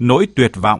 nỗi tuyệt vọng.